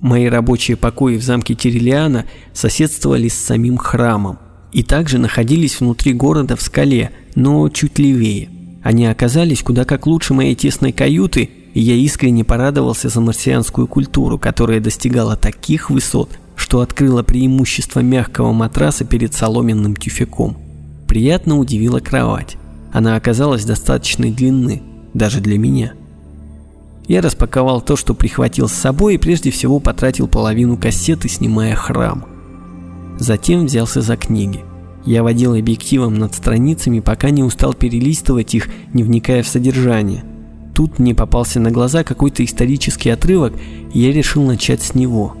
Мои рабочие покои в замке Тирелиана соседствовали с самим храмом и также находились внутри города в скале, но чуть левее. Они оказались куда как лучше моей тесной каюты, и я искренне порадовался за марсианскую культуру, которая достигала таких высот, что открыла преимущество мягкого матраса перед соломенным тюфяком. Приятно удивила кровать. Она оказалась достаточной длины, даже для меня. Я распаковал то, что прихватил с собой, и прежде всего потратил половину кассеты, снимая храм. Затем взялся за книги. Я водил объективом над страницами, пока не устал перелистывать их, не вникая в содержание. Тут мне попался на глаза какой-то исторический отрывок, и я решил начать с него.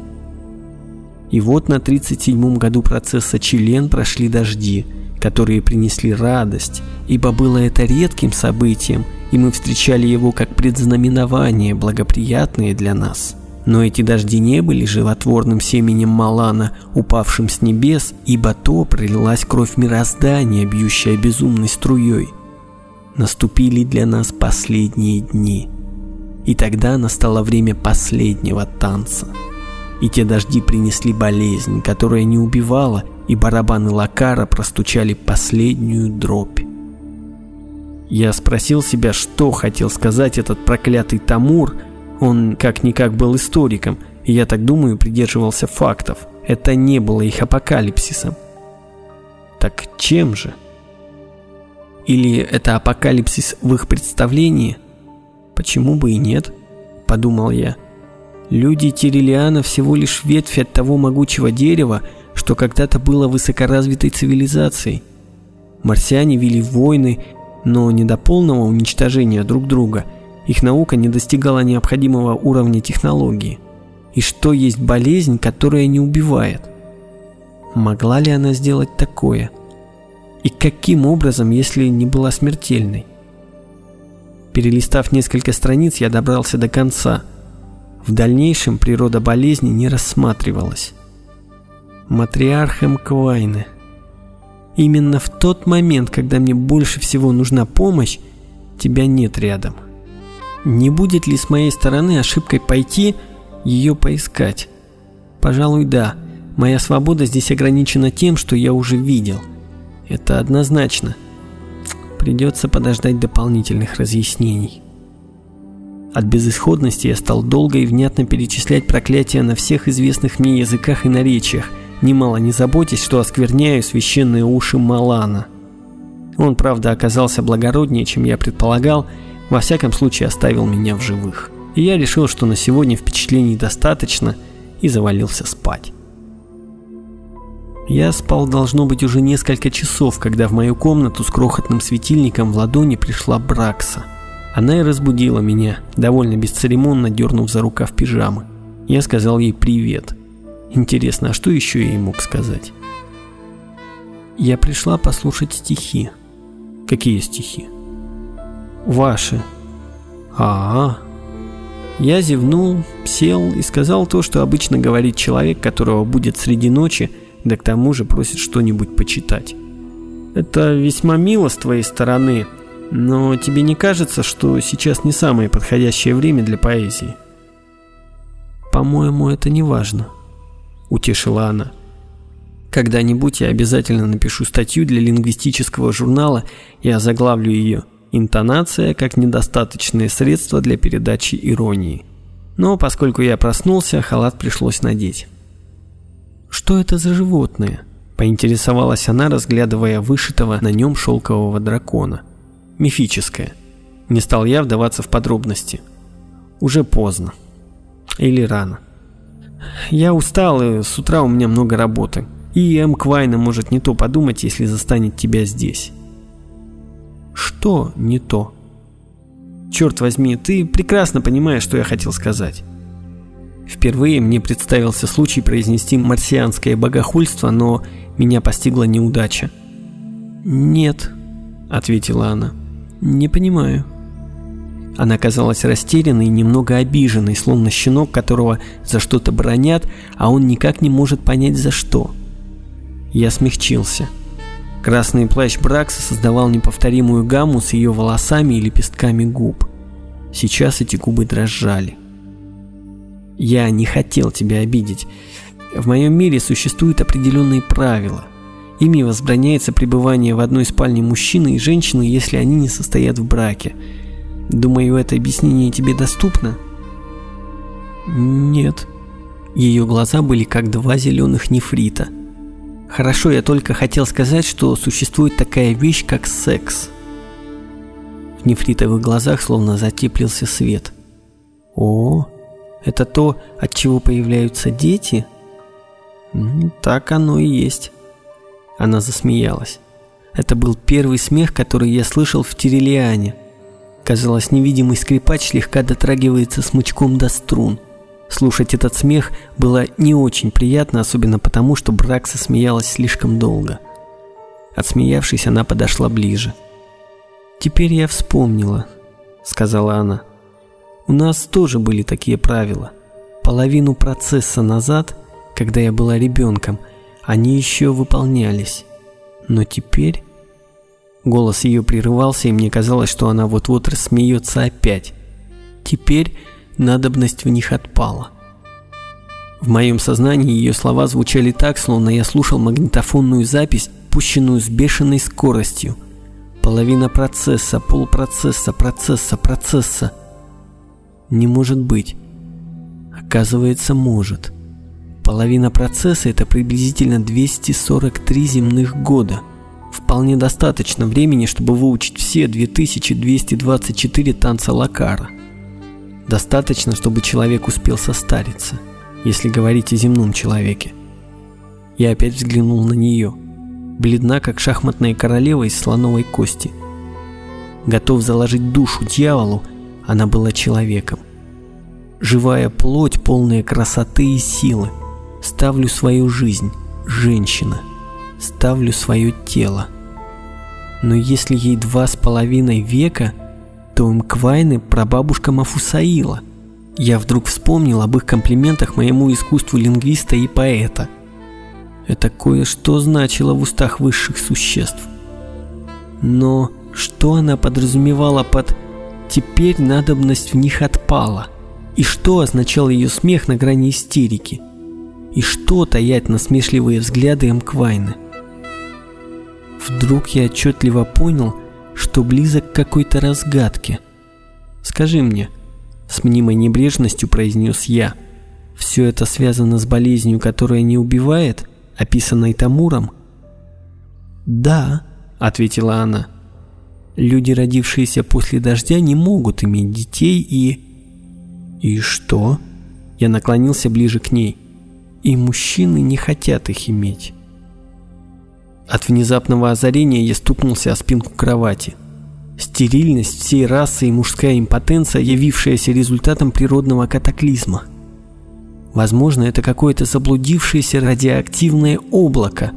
И вот на 37-м году процесса Чилен прошли дожди, которые принесли радость, ибо было это редким событием – и мы встречали его как предзнаменование, благоприятное для нас. Но эти дожди не были животворным семенем Малана, упавшим с небес, ибо то пролилась кровь мироздания, бьющая безумной струей. Наступили для нас последние дни. И тогда настало время последнего танца. И те дожди принесли болезнь, которая не убивала, и барабаны Лакара простучали последнюю дробь. Я спросил себя, что хотел сказать этот проклятый Тамур. Он как-никак был историком, и я так думаю, придерживался фактов. Это не было их апокалипсисом. Так чем же? Или это апокалипсис в их представлении? Почему бы и нет? Подумал я. Люди Тирилиана всего лишь ветвь от того могучего дерева, что когда-то было высокоразвитой цивилизацией. Марсиане вели войны но не до полного уничтожения друг друга. Их наука не достигала необходимого уровня технологии. И что есть болезнь, которая не убивает? Могла ли она сделать такое? И каким образом, если не была смертельной? Перелистав несколько страниц, я добрался до конца. В дальнейшем природа болезни не рассматривалась. Матриархем Квайны – Именно в тот момент, когда мне больше всего нужна помощь, тебя нет рядом. Не будет ли с моей стороны ошибкой пойти ее поискать? Пожалуй, да. Моя свобода здесь ограничена тем, что я уже видел. Это однозначно. Придется подождать дополнительных разъяснений. От безысходности я стал долго и внятно перечислять проклятия на всех известных мне языках и наречиях – немало не заботясь, что оскверняю священные уши Малана. Он, правда, оказался благороднее, чем я предполагал, во всяком случае оставил меня в живых. И я решил, что на сегодня впечатлений достаточно, и завалился спать. Я спал, должно быть, уже несколько часов, когда в мою комнату с крохотным светильником в ладони пришла Бракса. Она и разбудила меня, довольно бесцеремонно дернув за рукав пижамы. Я сказал ей привет – Интересно, а что еще я ей мог сказать? Я пришла послушать стихи. Какие стихи? Ваши. А, -а, а Я зевнул, сел и сказал то, что обычно говорит человек, которого будет среди ночи, да к тому же просит что-нибудь почитать. Это весьма мило с твоей стороны, но тебе не кажется, что сейчас не самое подходящее время для поэзии? По-моему, это не важно. – утешила она. «Когда-нибудь я обязательно напишу статью для лингвистического журнала и озаглавлю ее «Интонация как недостаточное средство для передачи иронии». Но поскольку я проснулся, халат пришлось надеть. «Что это за животное?» – поинтересовалась она, разглядывая вышитого на нем шелкового дракона. «Мифическое». Не стал я вдаваться в подробности. Уже поздно. Или рано. Я устал, и с утра у меня много работы. И М. Квайна может не то подумать, если застанет тебя здесь. Что не то? Черт возьми, ты прекрасно понимаешь, что я хотел сказать. Впервые мне представился случай произнести марсианское богохульство, но меня постигла неудача. «Нет», — ответила она, — «не понимаю». Она казалась растерянной и немного обиженной, словно щенок, которого за что-то бронят, а он никак не может понять за что. Я смягчился. Красный плащ Бракса создавал неповторимую гамму с ее волосами и лепестками губ. Сейчас эти губы дрожали. Я не хотел тебя обидеть. В моем мире существуют определенные правила. Ими возбраняется пребывание в одной спальне мужчины и женщины, если они не состоят в браке. Думаю, это объяснение тебе доступно? Нет. Ее глаза были как два зеленых нефрита. Хорошо, я только хотел сказать, что существует такая вещь, как секс. В нефритовых глазах словно затеплился свет. О, это то, от чего появляются дети? Так оно и есть. Она засмеялась. Это был первый смех, который я слышал в Тирелиане. Казалось, невидимый скрипач слегка дотрагивается смычком до струн. Слушать этот смех было не очень приятно, особенно потому, что Бракса смеялась слишком долго. Отсмеявшись, она подошла ближе. «Теперь я вспомнила», — сказала она. «У нас тоже были такие правила. Половину процесса назад, когда я была ребенком, они еще выполнялись. Но теперь...» Голос ее прерывался, и мне казалось, что она вот-вот рассмеется опять. «Теперь надобность в них отпала. В моем сознании ее слова звучали так, словно я слушал магнитофонную запись, пущенную с бешеной скоростью. Половина процесса, полпроцесса, процесса, процесса. Не может быть. Оказывается, может. Половина процесса – это приблизительно 243 земных года. Вполне достаточно времени, чтобы выучить все 2224 танца Лакара. Достаточно, чтобы человек успел состариться, если говорить о земном человеке. Я опять взглянул на нее. Бледна, как шахматная королева из слоновой кости. Готов заложить душу дьяволу, она была человеком. Живая плоть, полная красоты и силы. Ставлю свою жизнь, женщина. Ставлю свое тело. Но если ей два с половиной века – то Мквайны прабабушка Мафусаила. Я вдруг вспомнил об их комплиментах моему искусству лингвиста и поэта. Это кое-что значило в устах высших существ. Но что она подразумевала под «теперь надобность в них отпала»? И что означал ее смех на грани истерики? И что таять насмешливые взгляды Мквайны? Вдруг я отчетливо понял – что близок к какой-то разгадке. Скажи мне, с мнимой небрежностью произнес я, все это связано с болезнью, которая не убивает, описанной Тамуром? Да, ответила она. Люди, родившиеся после дождя, не могут иметь детей и... И что? Я наклонился ближе к ней. И мужчины не хотят их иметь. От внезапного озарения я стукнулся о спинку кровати. Стерильность всей расы и мужская импотенция, явившаяся результатом природного катаклизма. Возможно, это какое-то заблудившееся радиоактивное облако,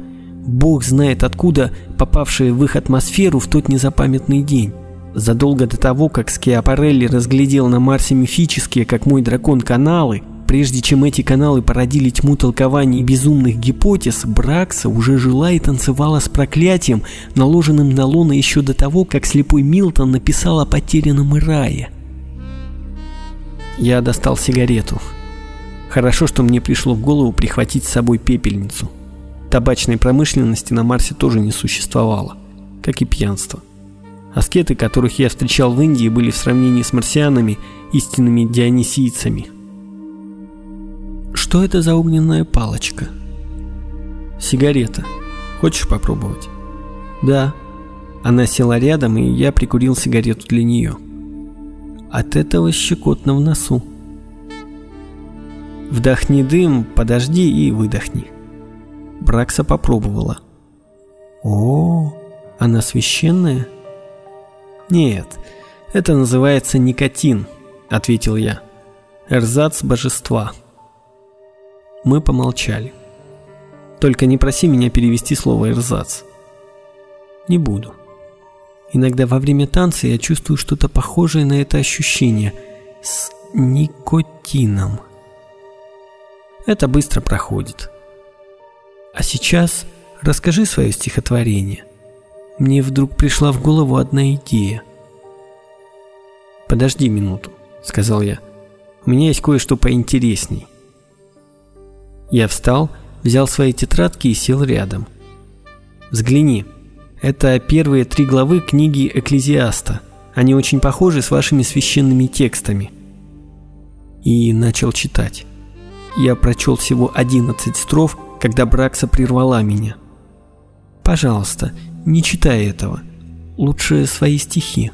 бог знает откуда попавшее в их атмосферу в тот незапамятный день. Задолго до того, как Скиапарелли разглядел на Марсе мифические, как мой дракон, каналы, Прежде чем эти каналы породили тьму толкований и безумных гипотез, Бракса уже жила и танцевала с проклятием, наложенным на Лона еще до того, как слепой Милтон написал о потерянном Ирае. Я достал сигарету. Хорошо, что мне пришло в голову прихватить с собой пепельницу. Табачной промышленности на Марсе тоже не существовало, как и пьянство. Аскеты, которых я встречал в Индии, были в сравнении с марсианами истинными дионисийцами – что это за огненная палочка? Сигарета. Хочешь попробовать? Да. Она села рядом, и я прикурил сигарету для нее. От этого щекотно в носу. Вдохни дым, подожди и выдохни. Бракса попробовала. О, она священная? Нет, это называется никотин, ответил я. Эрзац божества. Мы помолчали. Только не проси меня перевести слово «эрзац». Не буду. Иногда во время танца я чувствую что-то похожее на это ощущение с никотином. Это быстро проходит. А сейчас расскажи свое стихотворение. Мне вдруг пришла в голову одна идея. «Подожди минуту», — сказал я. У меня есть кое-что поинтересней. Я встал, взял свои тетрадки и сел рядом. Взгляни. Это первые три главы книги Экклезиаста. Они очень похожи с вашими священными текстами. И начал читать. Я прочел всего 11 строф, когда Бракса прервала меня. Пожалуйста, не читай этого. Лучше свои стихи.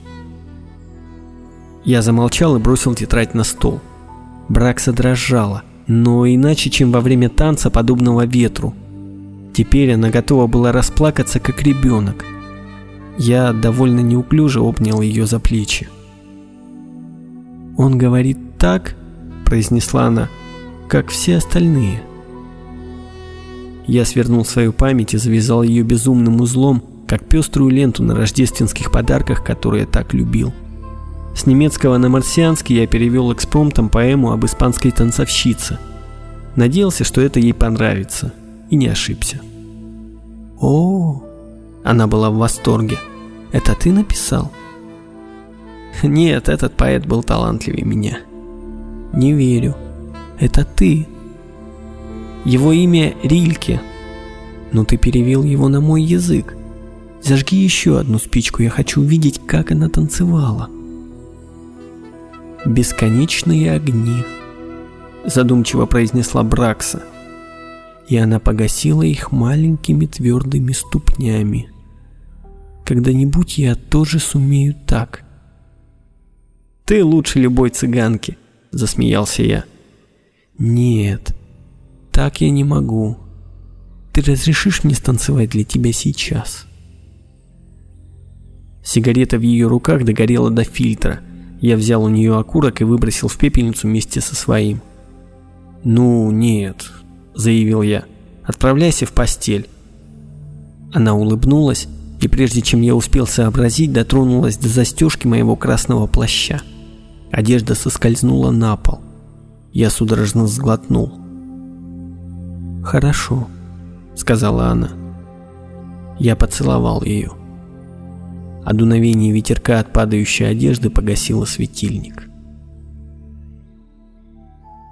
Я замолчал и бросил тетрадь на стол. Бракса дрожала, но иначе, чем во время танца, подобного ветру. Теперь она готова была расплакаться, как ребенок. Я довольно неуклюже обнял ее за плечи. «Он говорит так», — произнесла она, — «как все остальные». Я свернул свою память и завязал ее безумным узлом, как пеструю ленту на рождественских подарках, которые я так любил. С немецкого на марсианский я перевел экспромтом поэму об испанской танцовщице. Надеялся, что это ей понравится, и не ошибся. О, она была в восторге. Это ты написал? Нет, этот поэт был талантливее меня. Не верю. Это ты. Его имя Рильке. Но ты перевел его на мой язык. Зажги еще одну спичку, я хочу увидеть, как она танцевала. «Бесконечные огни», — задумчиво произнесла Бракса. И она погасила их маленькими твердыми ступнями. «Когда-нибудь я тоже сумею так». «Ты лучше любой цыганки», — засмеялся я. «Нет, так я не могу. Ты разрешишь мне станцевать для тебя сейчас?» Сигарета в ее руках догорела до фильтра. Я взял у нее окурок и выбросил в пепельницу вместе со своим. «Ну, нет», — заявил я. «Отправляйся в постель». Она улыбнулась, и прежде чем я успел сообразить, дотронулась до застежки моего красного плаща. Одежда соскользнула на пол. Я судорожно сглотнул. «Хорошо», — сказала она. Я поцеловал ее. А дуновение ветерка от падающей одежды погасило светильник.